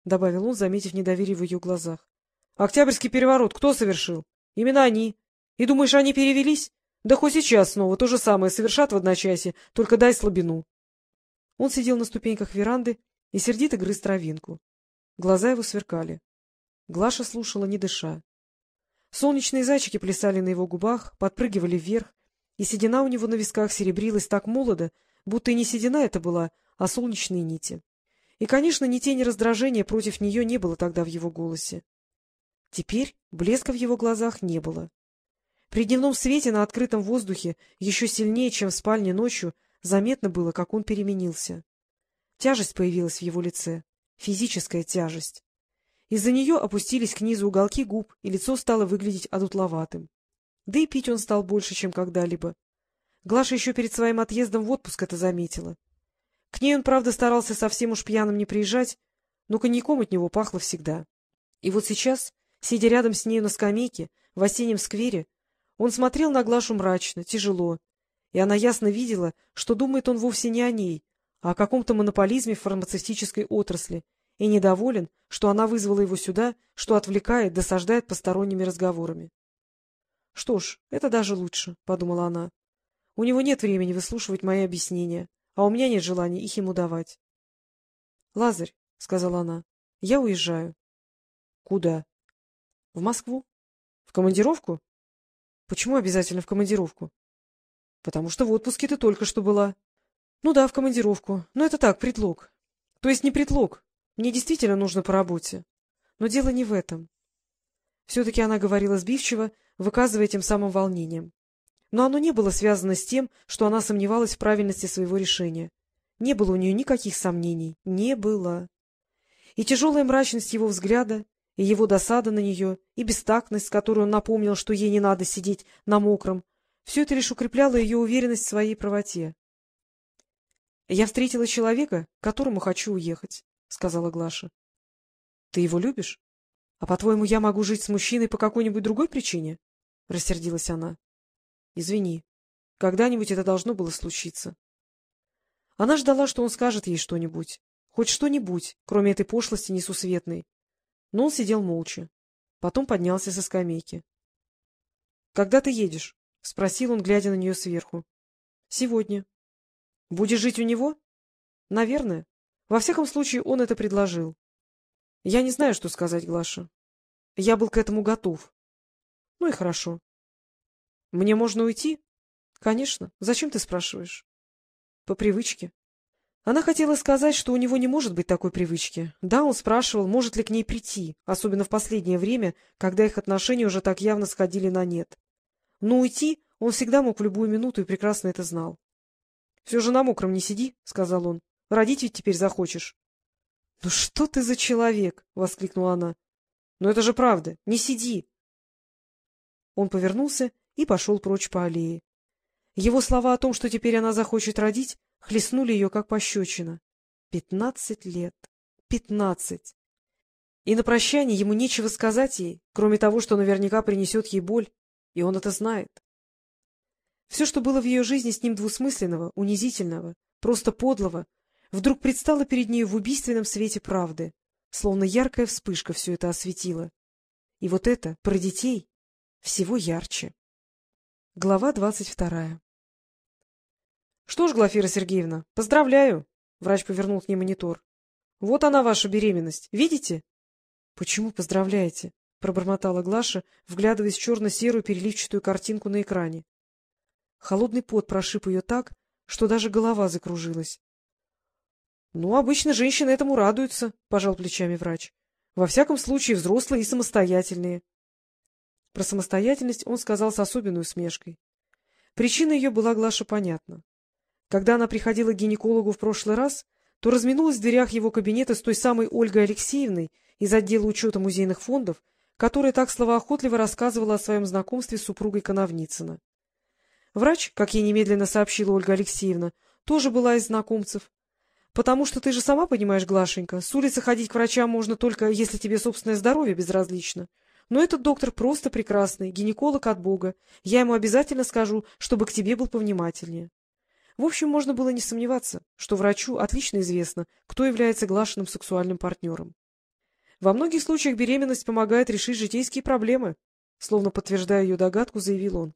— добавил он, заметив недоверие в ее глазах. — Октябрьский переворот кто совершил? Именно они. И думаешь, они перевелись? Да хоть сейчас снова то же самое совершат в одночасье, только дай слабину. Он сидел на ступеньках веранды и сердито грыз травинку. Глаза его сверкали. Глаша слушала, не дыша. Солнечные зайчики плясали на его губах, подпрыгивали вверх, и седина у него на висках серебрилась так молодо, будто и не седина это была, а солнечные нити. И, конечно, ни тени раздражения против нее не было тогда в его голосе. Теперь блеска в его глазах не было. При дневном свете на открытом воздухе еще сильнее, чем в спальне ночью, заметно было, как он переменился. Тяжесть появилась в его лице, физическая тяжесть. Из-за нее опустились к низу уголки губ, и лицо стало выглядеть одутловатым. Да и пить он стал больше, чем когда-либо. Глаша еще перед своим отъездом в отпуск это заметила. К ней он, правда, старался совсем уж пьяным не приезжать, но коньяком от него пахло всегда. И вот сейчас, сидя рядом с нею на скамейке, в осеннем сквере, он смотрел на Глашу мрачно, тяжело, и она ясно видела, что думает он вовсе не о ней, а о каком-то монополизме фармацевтической отрасли, и недоволен, что она вызвала его сюда, что отвлекает, досаждает посторонними разговорами. — Что ж, это даже лучше, — подумала она. — У него нет времени выслушивать мои объяснения, а у меня нет желания их ему давать. — Лазарь, — сказала она, — я уезжаю. — Куда? — В Москву. — В командировку? Почему обязательно в командировку? — Потому что в отпуске ты только что была. — Ну да, в командировку. Но это так, предлог. То есть не предлог. Мне действительно нужно по работе. Но дело не в этом. Все-таки она говорила сбивчиво, выказывая тем самым волнением. Но оно не было связано с тем, что она сомневалась в правильности своего решения. Не было у нее никаких сомнений. Не было. И тяжелая мрачность его взгляда, и его досада на нее, и бестактность, с которой он напомнил, что ей не надо сидеть на мокром, все это лишь укрепляло ее уверенность в своей правоте. — Я встретила человека, к которому хочу уехать, — сказала Глаша. — Ты его любишь? А по-твоему, я могу жить с мужчиной по какой-нибудь другой причине? — рассердилась она. — Извини. Когда-нибудь это должно было случиться. Она ждала, что он скажет ей что-нибудь. Хоть что-нибудь, кроме этой пошлости несусветной. Но он сидел молча. Потом поднялся со скамейки. — Когда ты едешь? — спросил он, глядя на нее сверху. — Сегодня. — Будешь жить у него? — Наверное. Во всяком случае, он это предложил. Я не знаю, что сказать, Глаша. Я был к этому готов. Ну и хорошо. — Мне можно уйти? — Конечно. Зачем ты спрашиваешь? — По привычке. Она хотела сказать, что у него не может быть такой привычки. Да, он спрашивал, может ли к ней прийти, особенно в последнее время, когда их отношения уже так явно сходили на нет. Но уйти он всегда мог в любую минуту и прекрасно это знал. — Все же на мокром не сиди, — сказал он. — Родить ведь теперь захочешь. — Ну что ты за человек? — воскликнула она. — Но это же правда. Не сиди. Он повернулся и пошел прочь по аллее. Его слова о том, что теперь она захочет родить, хлестнули ее, как пощечина. Пятнадцать лет. Пятнадцать. И на прощание ему нечего сказать ей, кроме того, что наверняка принесет ей боль, и он это знает. Все, что было в ее жизни с ним двусмысленного, унизительного, просто подлого, вдруг предстало перед нею в убийственном свете правды, словно яркая вспышка все это осветила. И вот это, про детей, всего ярче. Глава двадцать вторая — Что ж, Глафира Сергеевна, поздравляю! — врач повернул к ней монитор. — Вот она, ваша беременность. Видите? — Почему поздравляете? — пробормотала Глаша, вглядываясь в черно-серую переливчатую картинку на экране. Холодный пот прошиб ее так, что даже голова закружилась. — Ну, обычно женщины этому радуются, — пожал плечами врач. — Во всяком случае, взрослые и самостоятельные. Про самостоятельность он сказал с особенной усмешкой. Причина ее была Глаша понятна. Когда она приходила к гинекологу в прошлый раз, то разминулась в дверях его кабинета с той самой Ольгой Алексеевной из отдела учета музейных фондов, которая так словоохотливо рассказывала о своем знакомстве с супругой Коновницына. Врач, как ей немедленно сообщила Ольга Алексеевна, тоже была из знакомцев. Потому что ты же сама понимаешь, Глашенька, с улицы ходить к врачам можно только, если тебе собственное здоровье безразлично. Но этот доктор просто прекрасный, гинеколог от Бога. Я ему обязательно скажу, чтобы к тебе был повнимательнее. В общем, можно было не сомневаться, что врачу отлично известно, кто является Глашиным сексуальным партнером. Во многих случаях беременность помогает решить житейские проблемы, — словно подтверждая ее догадку, заявил он.